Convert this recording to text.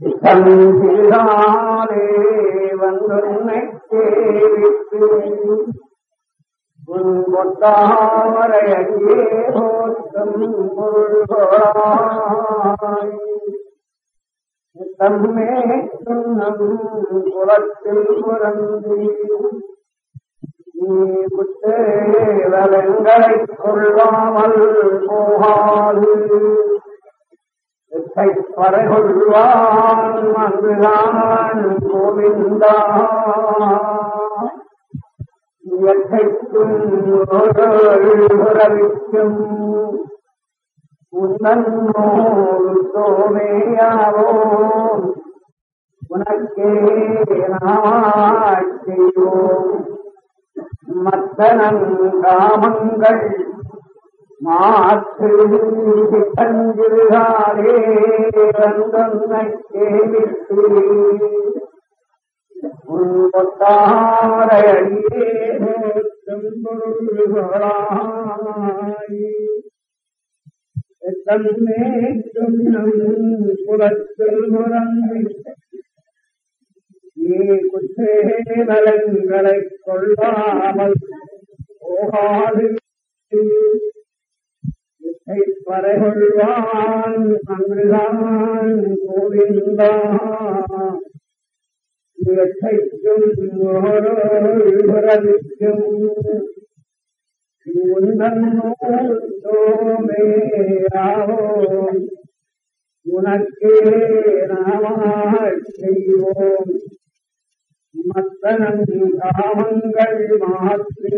தந்திராலே வந்துன்னை சேவித்து உன் கொட்டாரை அடியே போற்றும் பொருள்களாய். தம்மே துன்னம் குலத்தில் புறந்து நீ புத்தேவலங்களைக் கொள்ளாமல் போகாது. பறைகொள்வான் அங்குதான் கோவிந்தா இயற்கைக்கும் உறவிக்கும் உன்னோடு தோமையாவோம் உனக்கே நாட்டையோம் மத்தனன் காமங்கள் மாற்று கஞ்சிருகாரே தன்மே சொன்னம் புலத்தில் குற்றே நலன்களை கொள்ளாமல் போகாது. வரைகொள்வான் அங்குதான் கோவிந்தா இயற்கைக்கும் உறவிக்கும் உன்னோமேயாவோம் உனக்கே நாமாய் செய்வோம். மத்தனன் காமங்கள் மாற்றி